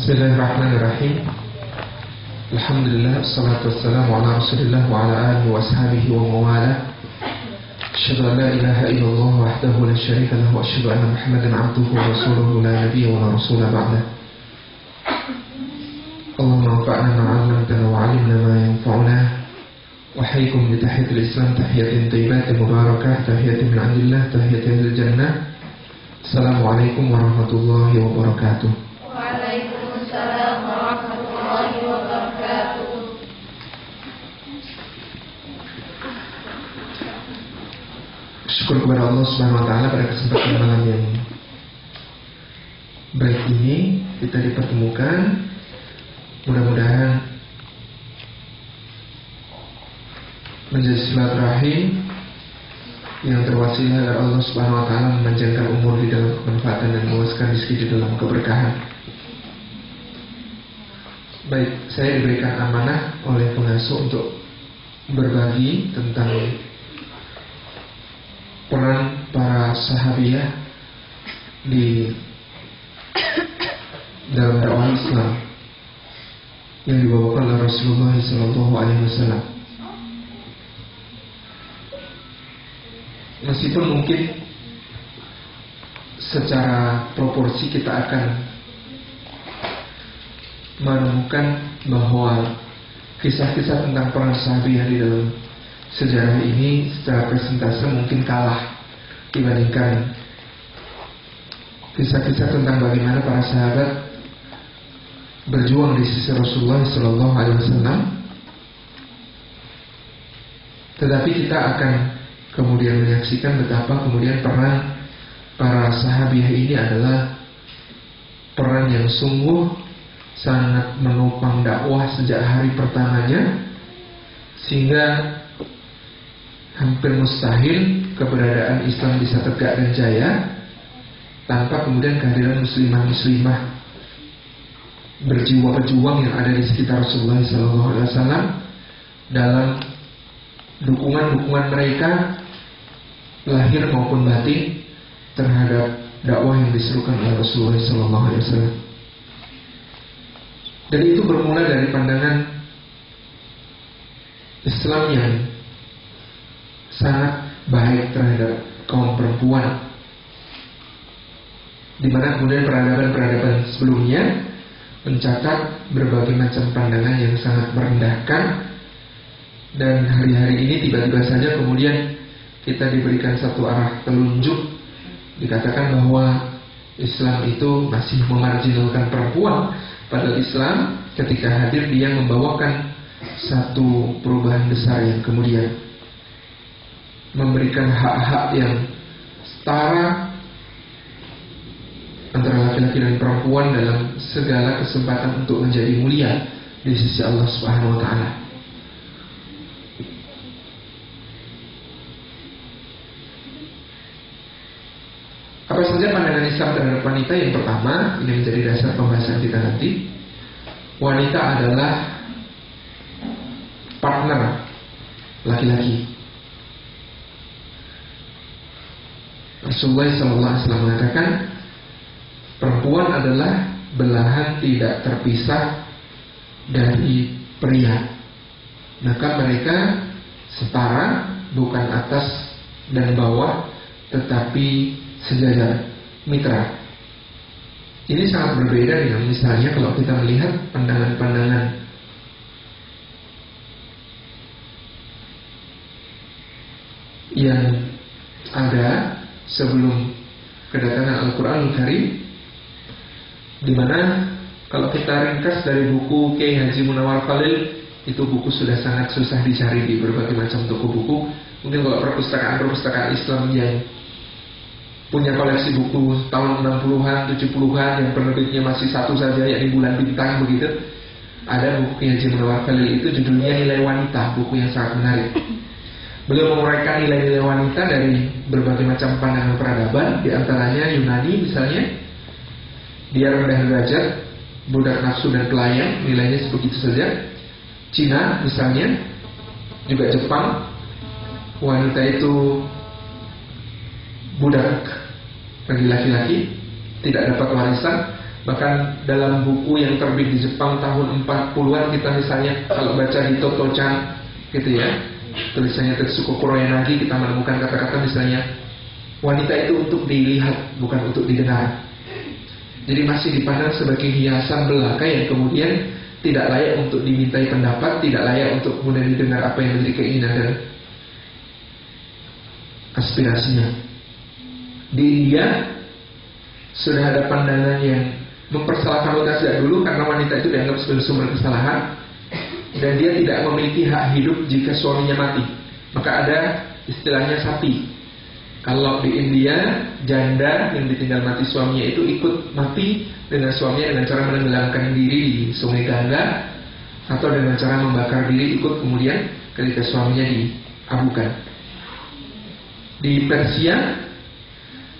بسم الله الرحمن الرحيم الحمد لله والصلاة والسلام على رسول الله وعلى آله وأصحابه ومن والاه أشهد أن لا إله إلا الله وحده لا شريك له وأشهد أن محمدا عبده ورسوله لا نبي ولا رسول بعده اللهم انفعنا ما علمتنا وعلمنا ما ينفعنا وحيكم بتحية الإسلام تحية طيبة مباركة تحية من عند الله تحية للجنة السلام عليكم ورحمة الله وبركاته Syukur kepada Allah Subhanahu wa taala pada kesempatan malam yang baik ini kita dipertemukan. Mudah-mudahan menjadi silaturahim yang terwasilah agar Allah Subhanahu wa taala memanjangkan umur di dalam kemanfaatan dan meluaskan rezeki di dalam keberkahan. Baik, saya diberikan amanah oleh pengasuh untuk berbagi tentang peran para sahabiah di dalam dakwah Islam yang dibawakan oleh Rasulullah Sallallahu Alaihi Wasallam. Meskipun mungkin secara proporsi kita akan menemukan bahwa kisah-kisah tentang para sahabiah di dalam sejarah ini secara persentase mungkin kalah dibandingkan kisah-kisah tentang bagaimana para sahabat berjuang di sisi Rasulullah Sallallahu Alaihi Wasallam. Tetapi kita akan kemudian menyaksikan betapa kemudian peran para sahabiah ini adalah peran yang sungguh sangat menopang dakwah sejak hari pertamanya sehingga hampir mustahil keberadaan Islam bisa tegak dan jaya tanpa kemudian kehadiran muslimah-muslimah berjiwa pejuang yang ada di sekitar Rasulullah SAW dalam dukungan-dukungan mereka lahir maupun batin terhadap dakwah yang diserukan oleh Rasulullah SAW. Dan itu bermula dari pandangan Islam yang sangat baik terhadap kaum perempuan. Di mana kemudian peradaban-peradaban sebelumnya mencatat berbagai macam pandangan yang sangat merendahkan. Dan hari-hari ini tiba-tiba saja kemudian kita diberikan satu arah telunjuk. Dikatakan bahwa Islam itu masih memarjinalkan perempuan. Padahal Islam ketika hadir dia membawakan satu perubahan besar yang kemudian memberikan hak-hak yang setara antara laki-laki dan perempuan dalam segala kesempatan untuk menjadi mulia di sisi Allah Subhanahu wa taala. Apa saja pandangan Islam terhadap wanita? Yang pertama, ini menjadi dasar pembahasan kita nanti. Wanita adalah partner laki-laki. Rasulullah SAW mengatakan perempuan adalah belahan tidak terpisah dari pria. Maka mereka setara bukan atas dan bawah tetapi sejajar mitra. Ini sangat berbeda dengan misalnya kalau kita melihat pandangan-pandangan yang ada sebelum kedatangan Al-Quran Al-Karim di mana kalau kita ringkas dari buku Kiai Haji Munawar Khalil itu buku sudah sangat susah dicari di berbagai macam toko buku mungkin kalau perpustakaan-perpustakaan Islam yang punya koleksi buku tahun 60-an, 70-an yang penerbitnya masih satu saja yakni bulan bintang begitu. Ada buku Jim Munawar Khalil itu judulnya Nilai Wanita, buku yang sangat menarik. Beliau menguraikan nilai-nilai wanita dari berbagai macam pandangan peradaban, di antaranya Yunani misalnya, dia rendah derajat, budak nafsu dan pelayan, nilainya sebegitu saja. Cina misalnya, juga Jepang, wanita itu budak bagi laki-laki tidak dapat warisan. Bahkan dalam buku yang terbit di Jepang tahun 40-an kita misalnya kalau baca di Toto-chan gitu ya, tulisannya Tetsuko Kuroyanagi kita menemukan kata-kata misalnya wanita itu untuk dilihat bukan untuk didengar. Jadi masih dipandang sebagai hiasan belaka yang kemudian tidak layak untuk dimintai pendapat, tidak layak untuk kemudian didengar apa yang menjadi keinginan dan aspirasinya. Di India sudah ada pandangan yang mempersalahkan wanita sejak dulu karena wanita itu dianggap sebagai sumber kesalahan dan dia tidak memiliki hak hidup jika suaminya mati. Maka ada istilahnya sapi. Kalau di India janda yang ditinggal mati suaminya itu ikut mati dengan suaminya dengan cara menenggelamkan diri di sungai Gangga atau dengan cara membakar diri ikut kemudian ketika suaminya diabukan. Di Persia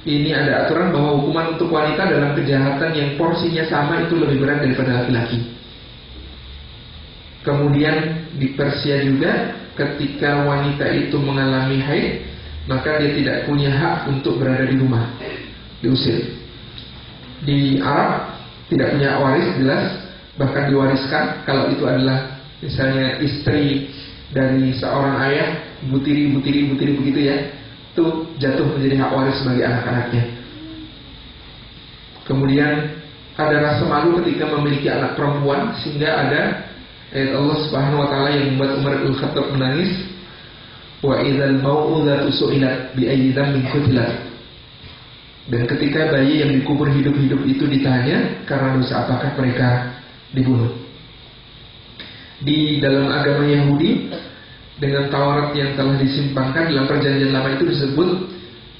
ini ada aturan bahwa hukuman untuk wanita dalam kejahatan yang porsinya sama itu lebih berat daripada laki-laki. Kemudian di Persia juga ketika wanita itu mengalami haid, maka dia tidak punya hak untuk berada di rumah, diusir. Di Arab tidak punya waris jelas, bahkan diwariskan kalau itu adalah misalnya istri dari seorang ayah, butiri, butiri, butiri begitu ya, itu jatuh menjadi hak waris bagi anak-anaknya. Kemudian ada rasa malu ketika memiliki anak perempuan sehingga ada ayat Allah Subhanahu wa taala yang membuat Umar bin Khattab menangis. Wa idzal mau'udatu su'ilat bi ayyi dzambin qutilat. Dan ketika bayi yang dikubur hidup-hidup itu ditanya karena dosa apakah mereka dibunuh? Di dalam agama Yahudi dengan Taurat yang telah disimpangkan dalam perjanjian lama itu disebut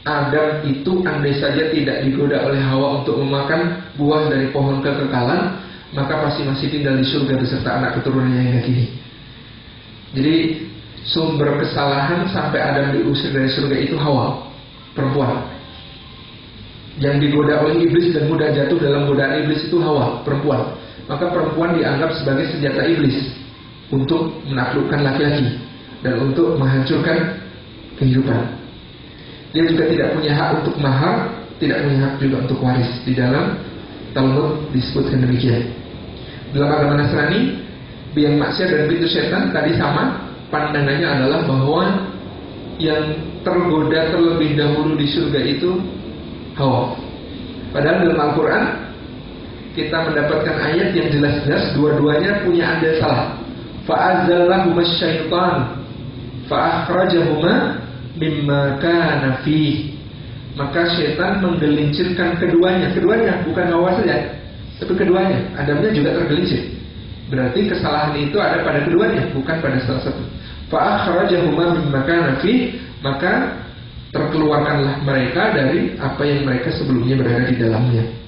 Adam itu andai saja tidak digoda oleh Hawa untuk memakan buah dari pohon kekekalan maka pasti masih tinggal di surga beserta anak keturunannya hingga kini. Jadi sumber kesalahan sampai Adam diusir dari surga itu Hawa, perempuan. Yang digoda oleh iblis dan mudah jatuh dalam godaan iblis itu Hawa, perempuan. Maka perempuan dianggap sebagai senjata iblis untuk menaklukkan laki-laki dan untuk menghancurkan kehidupan. Dia juga tidak punya hak untuk mahar, tidak punya hak juga untuk waris. Di dalam Talmud disebutkan demikian. Dalam agama Nasrani, biang maksiat dan pintu setan tadi sama. Pandangannya adalah bahwa yang tergoda terlebih dahulu di surga itu Hawa. Padahal dalam Al-Quran kita mendapatkan ayat yang jelas-jelas dua-duanya punya andil salah. Fa'azzallahu syaitan fa'akhrajahuma mimma kana fi maka setan menggelincirkan keduanya. Keduanya bukan Hawa saja tapi keduanya. Adamnya juga tergelincir. Berarti kesalahan itu ada pada keduanya bukan pada salah satu. Fa'akhrajahuma mimma kana maka terkeluarkanlah mereka dari apa yang mereka sebelumnya berada di dalamnya